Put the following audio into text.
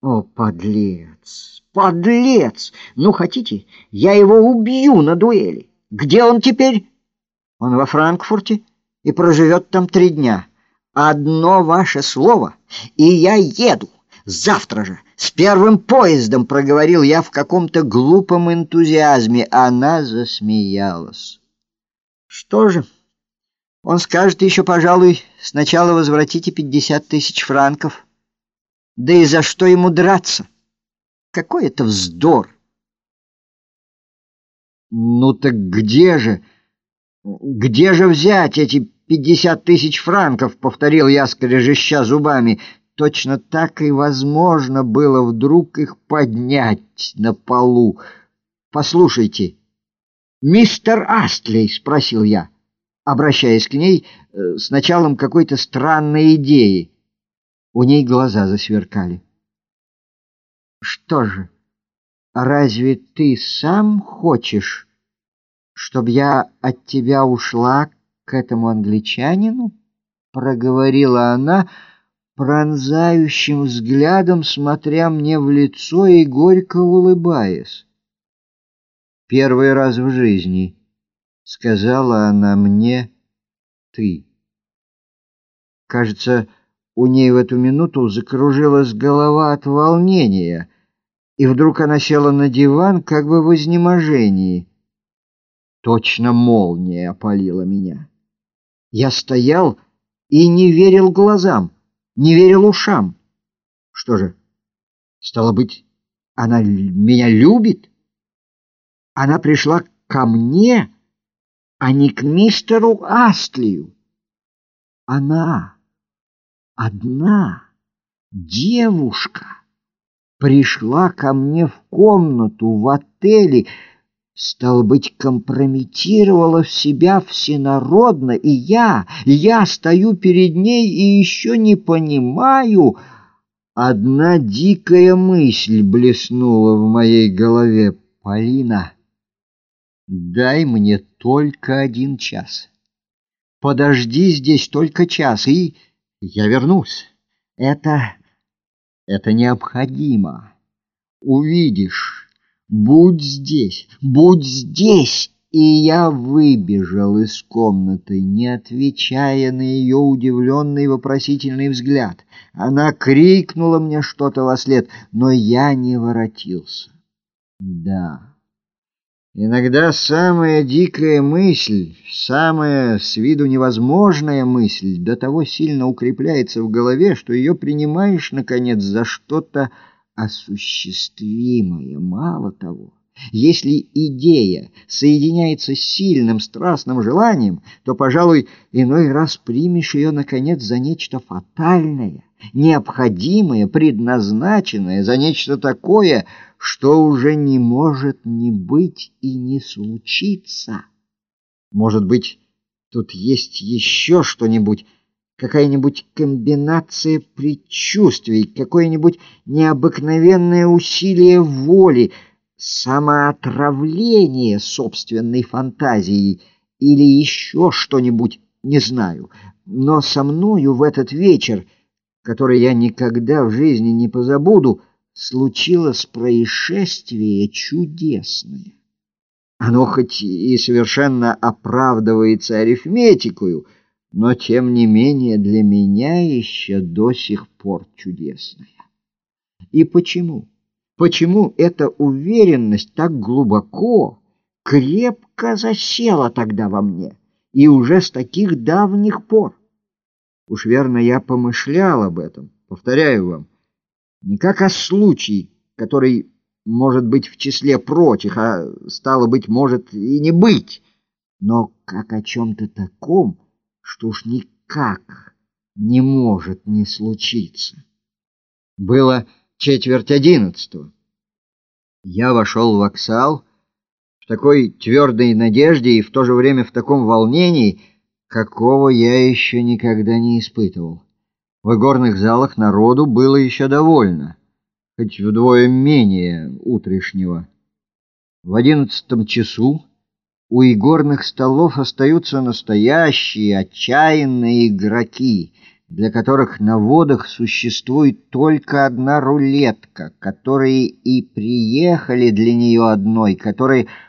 О, подлец, подлец! Ну, хотите, я его убью на дуэли. Где он теперь? Он во Франкфурте и проживет там три дня. Одно ваше слово, и я еду. Завтра же, с первым поездом, проговорил я в каком-то глупом энтузиазме. Она засмеялась. Что же, он скажет еще, пожалуй, сначала возвратите пятьдесят тысяч франков. Да и за что ему драться? Какой это вздор! Ну так где же, где же взять эти пятьдесят тысяч франков? Повторил я, скрежеща зубами. Точно так и возможно было вдруг их поднять на полу. Послушайте, мистер Астлей, спросил я, обращаясь к ней э, с началом какой-то странной идеи. У ней глаза засверкали. Что же, разве ты сам хочешь, чтобы я от тебя ушла к этому англичанину? проговорила она, пронзающим взглядом смотря мне в лицо и горько улыбаясь. Первый раз в жизни сказала она мне ты. Кажется, у ней в эту минуту закружилась голова от волнения, и вдруг она села на диван, как бы в изнеможении. Точно молния опалила меня. Я стоял и не верил глазам, не верил ушам. Что же, стало быть, она меня любит? Она пришла ко мне, а не к мистеру Астлию. Она одна девушка пришла ко мне в комнату в отеле, стало быть, компрометировала в себя всенародно, и я, я стою перед ней и еще не понимаю. Одна дикая мысль блеснула в моей голове. Полина, дай мне только один час. Подожди здесь только час, и... Я вернусь. Это... это необходимо. Увидишь. Будь здесь, будь здесь. И я выбежал из комнаты, не отвечая на ее удивленный вопросительный взгляд. Она крикнула мне что-то во след, но я не воротился. Да... Иногда самая дикая мысль, самая с виду невозможная мысль до того сильно укрепляется в голове, что ее принимаешь, наконец, за что-то осуществимое. Мало того, если идея соединяется с сильным страстным желанием, то, пожалуй, иной раз примешь ее, наконец, за нечто фатальное, необходимое, предназначенное, за нечто такое, что уже не может не быть и не случиться. Может быть, тут есть еще что-нибудь, какая-нибудь комбинация предчувствий, какое-нибудь необыкновенное усилие воли, самоотравление собственной фантазией или еще что-нибудь, не знаю. Но со мною в этот вечер, который я никогда в жизни не позабуду, случилось происшествие чудесное. Оно хоть и совершенно оправдывается арифметикою, но тем не менее для меня еще до сих пор чудесное. И почему? Почему эта уверенность так глубоко, крепко засела тогда во мне, и уже с таких давних пор? Уж верно, я помышлял об этом, повторяю вам, не как о случае, который может быть в числе прочих, а стало быть, может и не быть, но как о чем-то таком, что уж никак не может не случиться. Было четверть одиннадцатого. Я вошел в воксал в такой твердой надежде и в то же время в таком волнении, какого я еще никогда не испытывал. В игорных залах народу было еще довольно, хоть вдвое менее утрешнего. В одиннадцатом часу у игорных столов остаются настоящие отчаянные игроки, для которых на водах существует только одна рулетка, которые и приехали для нее одной, которые